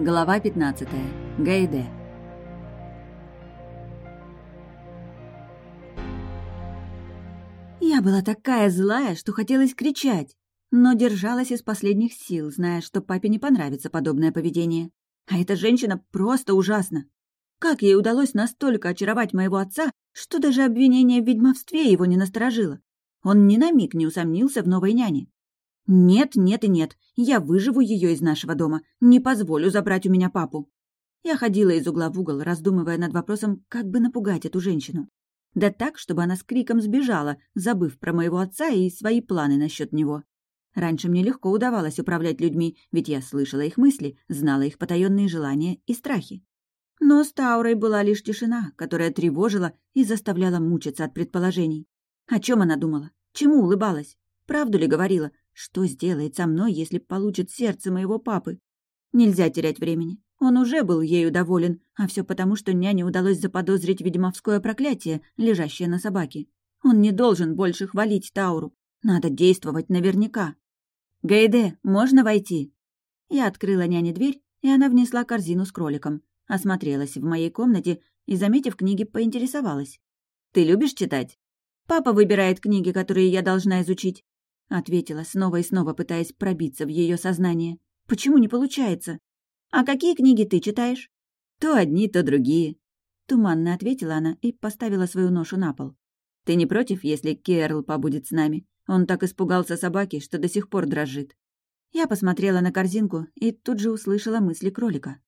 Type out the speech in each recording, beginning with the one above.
Глава 15. Гайде. Я была такая злая, что хотелось кричать, но держалась из последних сил, зная, что папе не понравится подобное поведение. А эта женщина просто ужасна. Как ей удалось настолько очаровать моего отца, что даже обвинение в ведьмовстве его не насторожило? Он ни на миг не усомнился в новой няне. «Нет, нет и нет. Я выживу ее из нашего дома. Не позволю забрать у меня папу». Я ходила из угла в угол, раздумывая над вопросом, как бы напугать эту женщину. Да так, чтобы она с криком сбежала, забыв про моего отца и свои планы насчет него. Раньше мне легко удавалось управлять людьми, ведь я слышала их мысли, знала их потаенные желания и страхи. Но с Таурой была лишь тишина, которая тревожила и заставляла мучиться от предположений. О чем она думала? Чему улыбалась? Правду ли говорила? Что сделает со мной, если получит сердце моего папы? Нельзя терять времени. Он уже был ею доволен, а все потому, что няне удалось заподозрить ведьмовское проклятие, лежащее на собаке. Он не должен больше хвалить Тауру. Надо действовать наверняка. «Гайде, можно войти?» Я открыла няне дверь, и она внесла корзину с кроликом. Осмотрелась в моей комнате и, заметив книги, поинтересовалась. «Ты любишь читать?» «Папа выбирает книги, которые я должна изучить. — ответила, снова и снова пытаясь пробиться в ее сознание. «Почему не получается? А какие книги ты читаешь?» «То одни, то другие». Туманно ответила она и поставила свою ношу на пол. «Ты не против, если Керл побудет с нами? Он так испугался собаки, что до сих пор дрожит». Я посмотрела на корзинку и тут же услышала мысли кролика.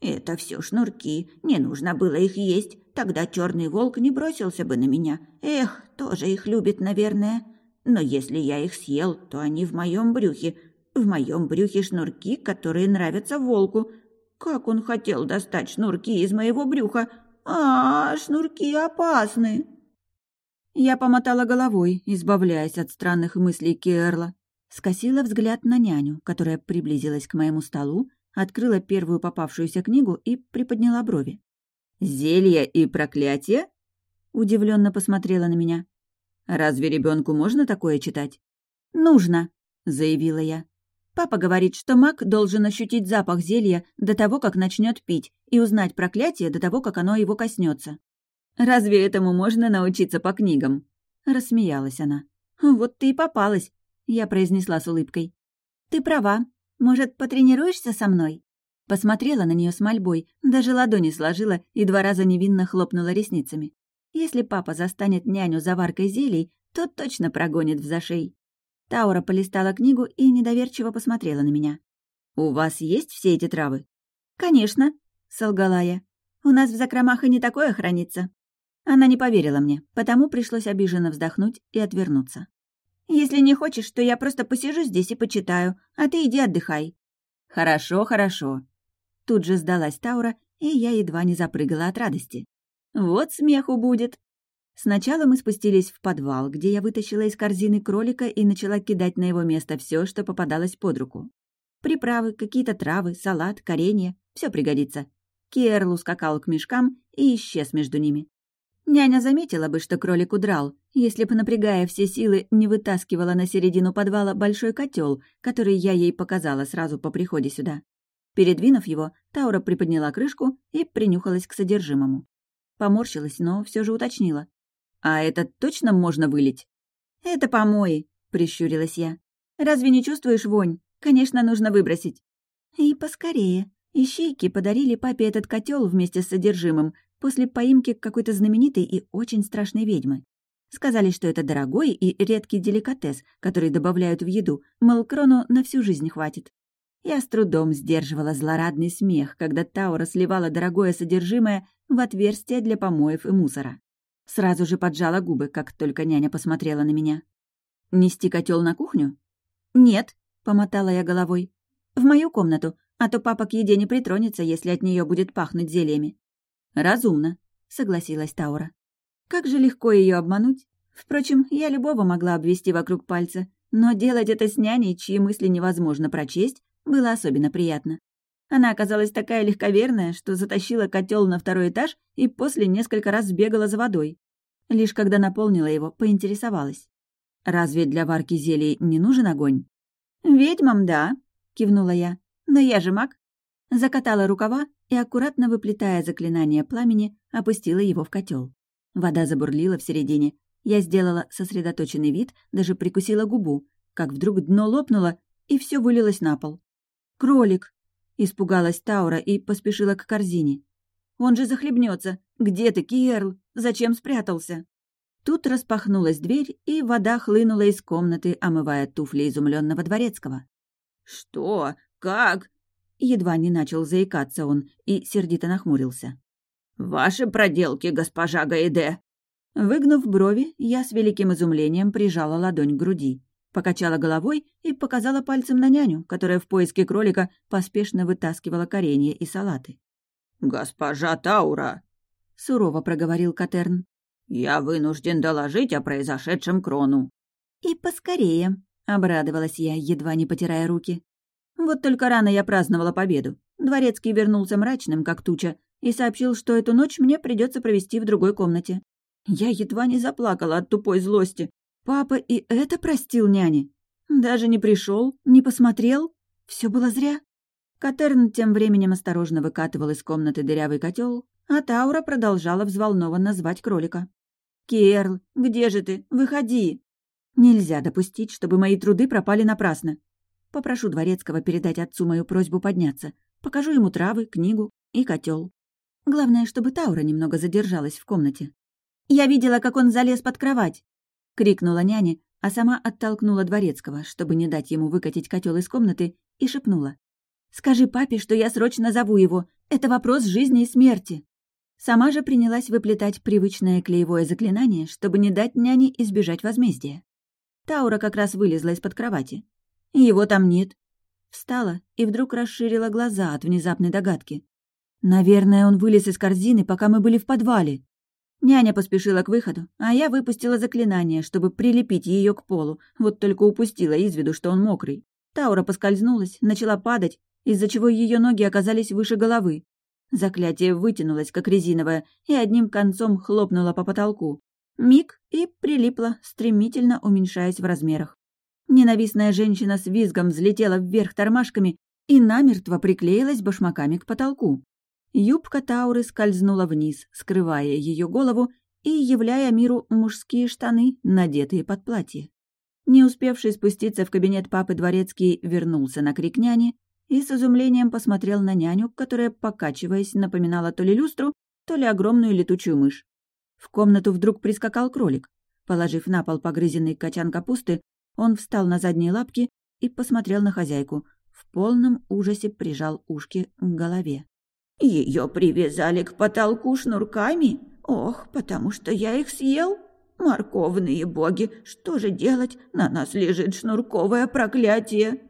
«Это все шнурки, не нужно было их есть, тогда черный волк не бросился бы на меня. Эх, тоже их любит, наверное. Но если я их съел, то они в моем брюхе. В моем брюхе шнурки, которые нравятся волку. Как он хотел достать шнурки из моего брюха? А, шнурки опасны. Я помотала головой, избавляясь от странных мыслей Керла. Скосила взгляд на няню, которая приблизилась к моему столу, открыла первую попавшуюся книгу и приподняла брови. «Зелье и проклятие?» Удивленно посмотрела на меня. Разве ребенку можно такое читать? Нужно, заявила я. Папа говорит, что маг должен ощутить запах зелья до того, как начнет пить, и узнать проклятие до того, как оно его коснется. Разве этому можно научиться по книгам? Рассмеялась она. Вот ты и попалась, я произнесла с улыбкой. Ты права. Может, потренируешься со мной? Посмотрела на нее с мольбой, даже ладони сложила и два раза невинно хлопнула ресницами. Если папа застанет няню заваркой зелий, то точно прогонит в зашей. Таура полистала книгу и недоверчиво посмотрела на меня. «У вас есть все эти травы?» «Конечно», — солгала я. «У нас в закромах и не такое хранится». Она не поверила мне, потому пришлось обиженно вздохнуть и отвернуться. «Если не хочешь, то я просто посижу здесь и почитаю, а ты иди отдыхай». «Хорошо, хорошо». Тут же сдалась Таура, и я едва не запрыгала от радости. Вот смеху будет. Сначала мы спустились в подвал, где я вытащила из корзины кролика и начала кидать на его место все, что попадалось под руку. Приправы, какие-то травы, салат, коренья — все пригодится. Киэрл ускакал к мешкам и исчез между ними. Няня заметила бы, что кролик удрал, если бы, напрягая все силы, не вытаскивала на середину подвала большой котел, который я ей показала сразу по приходе сюда. Передвинув его, Таура приподняла крышку и принюхалась к содержимому. Поморщилась, но все же уточнила. «А это точно можно вылить?» «Это помои», — прищурилась я. «Разве не чувствуешь вонь? Конечно, нужно выбросить». «И поскорее. Ищейки подарили папе этот котел вместе с содержимым после поимки какой-то знаменитой и очень страшной ведьмы. Сказали, что это дорогой и редкий деликатес, который добавляют в еду, мол, крону на всю жизнь хватит. Я с трудом сдерживала злорадный смех, когда Таура сливала дорогое содержимое в отверстие для помоев и мусора. Сразу же поджала губы, как только няня посмотрела на меня. «Нести котел на кухню?» «Нет», — помотала я головой. «В мою комнату, а то папа к еде не притронется, если от нее будет пахнуть зельями». «Разумно», — согласилась Таура. «Как же легко ее обмануть? Впрочем, я любого могла обвести вокруг пальца, но делать это с няней, чьи мысли невозможно прочесть, было особенно приятно. Она оказалась такая легковерная, что затащила котел на второй этаж и после несколько раз сбегала за водой. Лишь когда наполнила его, поинтересовалась. «Разве для варки зелий не нужен огонь?» «Ведьмам, да», — кивнула я. «Но я же маг». Закатала рукава и, аккуратно выплетая заклинание пламени, опустила его в котел. Вода забурлила в середине. Я сделала сосредоточенный вид, даже прикусила губу, как вдруг дно лопнуло, и все вылилось на пол. «Кролик!» — испугалась Таура и поспешила к корзине. «Он же захлебнется! Где ты, Киерл? Зачем спрятался?» Тут распахнулась дверь, и вода хлынула из комнаты, омывая туфли изумленного дворецкого. «Что? Как?» Едва не начал заикаться он и сердито нахмурился. «Ваши проделки, госпожа Гаиде!» Выгнув брови, я с великим изумлением прижала ладонь к груди, покачала головой и показала пальцем на няню, которая в поиске кролика поспешно вытаскивала коренья и салаты. «Госпожа Таура!» — сурово проговорил Катерн. «Я вынужден доложить о произошедшем крону». «И поскорее», — обрадовалась я, едва не потирая руки. Вот только рано я праздновала победу. Дворецкий вернулся мрачным, как туча, и сообщил, что эту ночь мне придется провести в другой комнате. Я едва не заплакала от тупой злости. Папа и это простил няне. Даже не пришел, не посмотрел. Все было зря. Катерн тем временем осторожно выкатывал из комнаты дырявый котел, а Таура продолжала взволнованно звать кролика. «Керл, где же ты? Выходи!» «Нельзя допустить, чтобы мои труды пропали напрасно. Попрошу Дворецкого передать отцу мою просьбу подняться. Покажу ему травы, книгу и котел. Главное, чтобы Таура немного задержалась в комнате. «Я видела, как он залез под кровать!» — крикнула няня, а сама оттолкнула Дворецкого, чтобы не дать ему выкатить котел из комнаты, и шепнула. Скажи папе, что я срочно зову его. Это вопрос жизни и смерти». Сама же принялась выплетать привычное клеевое заклинание, чтобы не дать няне избежать возмездия. Таура как раз вылезла из-под кровати. Его там нет. Встала и вдруг расширила глаза от внезапной догадки. Наверное, он вылез из корзины, пока мы были в подвале. Няня поспешила к выходу, а я выпустила заклинание, чтобы прилепить ее к полу, вот только упустила из виду, что он мокрый. Таура поскользнулась, начала падать, из-за чего ее ноги оказались выше головы. Заклятие вытянулось, как резиновое, и одним концом хлопнуло по потолку. Миг и прилипло, стремительно уменьшаясь в размерах. Ненавистная женщина с визгом взлетела вверх тормашками и намертво приклеилась башмаками к потолку. Юбка Тауры скользнула вниз, скрывая ее голову и являя миру мужские штаны, надетые под платье. Не успевший спуститься в кабинет папы дворецкий вернулся на крик няни и с изумлением посмотрел на няню, которая, покачиваясь, напоминала то ли люстру, то ли огромную летучую мышь. В комнату вдруг прискакал кролик. Положив на пол погрызенный котян капусты, он встал на задние лапки и посмотрел на хозяйку. В полном ужасе прижал ушки к голове. Ее привязали к потолку шнурками? Ох, потому что я их съел? Морковные боги, что же делать? На нас лежит шнурковое проклятие!»